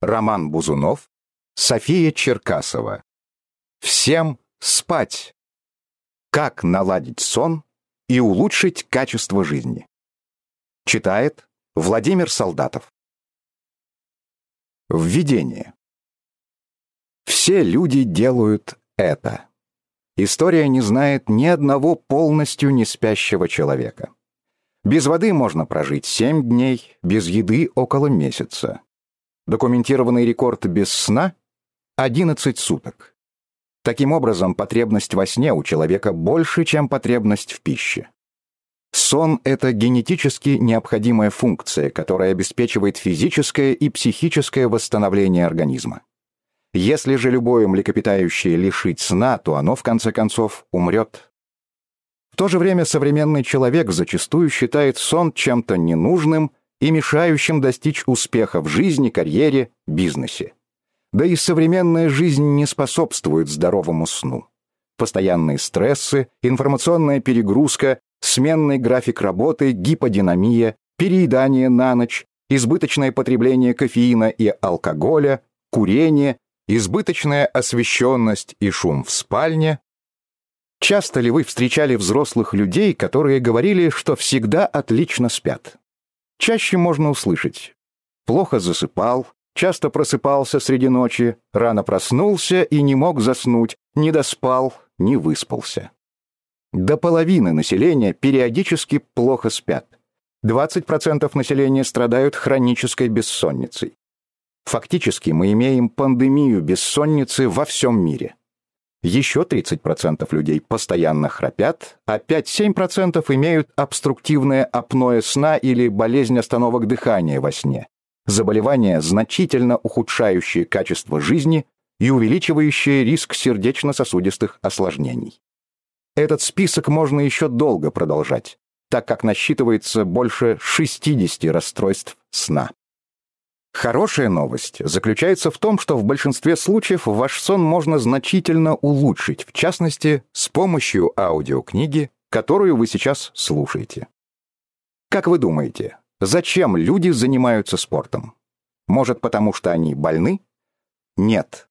Роман Бузунов, София Черкасова. Всем спать! Как наладить сон и улучшить качество жизни. Читает Владимир Солдатов. Введение. Все люди делают это. История не знает ни одного полностью не спящего человека. Без воды можно прожить 7 дней, без еды около месяца. Документированный рекорд без сна — 11 суток. Таким образом, потребность во сне у человека больше, чем потребность в пище. Сон — это генетически необходимая функция, которая обеспечивает физическое и психическое восстановление организма. Если же любое млекопитающее лишить сна, то оно, в конце концов, умрет. В то же время современный человек зачастую считает сон чем-то ненужным и мешающим достичь успеха в жизни, карьере, бизнесе. Да и современная жизнь не способствует здоровому сну. Постоянные стрессы, информационная перегрузка, сменный график работы, гиподинамия, переедание на ночь, избыточное потребление кофеина и алкоголя, курение, избыточная освещенность и шум в спальне. Часто ли вы встречали взрослых людей, которые говорили, что всегда отлично спят? Чаще можно услышать «плохо засыпал», часто просыпался среди ночи, рано проснулся и не мог заснуть, не доспал, не выспался. До половины населения периодически плохо спят. 20% населения страдают хронической бессонницей. Фактически мы имеем пандемию бессонницы во всем мире. Еще 30% людей постоянно храпят, а 5-7% имеют обструктивное апноэ сна или болезнь остановок дыхания во сне. Заболевания, значительно ухудшающие качество жизни и увеличивающие риск сердечно-сосудистых осложнений. Этот список можно еще долго продолжать, так как насчитывается больше 60 расстройств сна. Хорошая новость заключается в том, что в большинстве случаев ваш сон можно значительно улучшить, в частности, с помощью аудиокниги, которую вы сейчас слушаете. Как вы думаете, зачем люди занимаются спортом? Может, потому что они больны? Нет.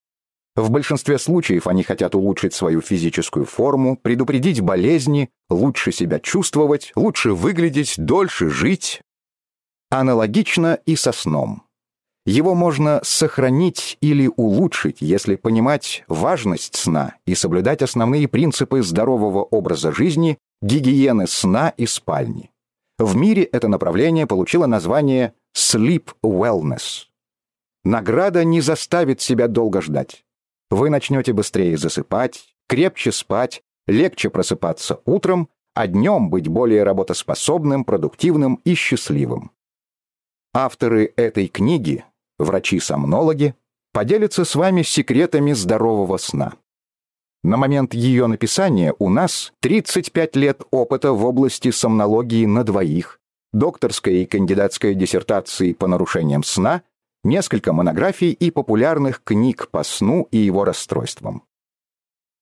В большинстве случаев они хотят улучшить свою физическую форму, предупредить болезни, лучше себя чувствовать, лучше выглядеть, дольше жить. Аналогично и со сном. Его можно сохранить или улучшить, если понимать важность сна и соблюдать основные принципы здорового образа жизни, гигиены сна и спальни. В мире это направление получило название Sleep Wellness. Награда не заставит себя долго ждать. Вы начнете быстрее засыпать, крепче спать, легче просыпаться утром, а днем быть более работоспособным, продуктивным и счастливым. Авторы этой книги врачи-сомнологи, поделятся с вами секретами здорового сна. На момент ее написания у нас 35 лет опыта в области сомнологии на двоих, докторская и кандидатская диссертации по нарушениям сна, несколько монографий и популярных книг по сну и его расстройствам.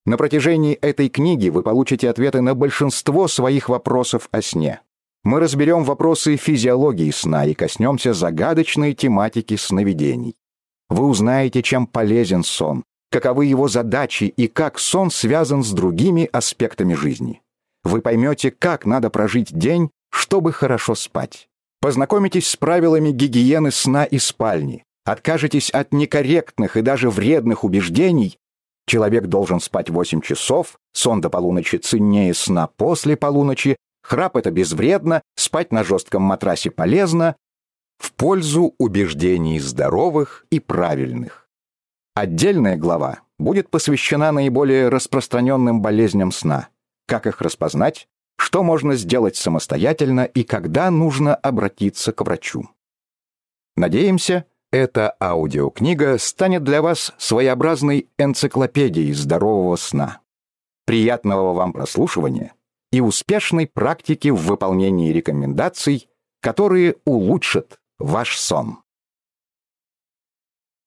На протяжении этой книги вы получите ответы на большинство своих вопросов о сне мы разберем вопросы физиологии сна и коснемся загадочной тематики сновидений. Вы узнаете, чем полезен сон, каковы его задачи и как сон связан с другими аспектами жизни. Вы поймете, как надо прожить день, чтобы хорошо спать. Познакомитесь с правилами гигиены сна и спальни, откажетесь от некорректных и даже вредных убеждений, Человек должен спать 8 часов, сон до полуночи ценнее сна после полуночи, Храп — это безвредно, спать на жестком матрасе полезно, в пользу убеждений здоровых и правильных. Отдельная глава будет посвящена наиболее распространенным болезням сна, как их распознать, что можно сделать самостоятельно и когда нужно обратиться к врачу. Надеемся, эта аудиокнига станет для вас своеобразной энциклопедией здорового сна. Приятного вам прослушивания! И успешной практики в выполнении рекомендаций, которые улучшат ваш сон.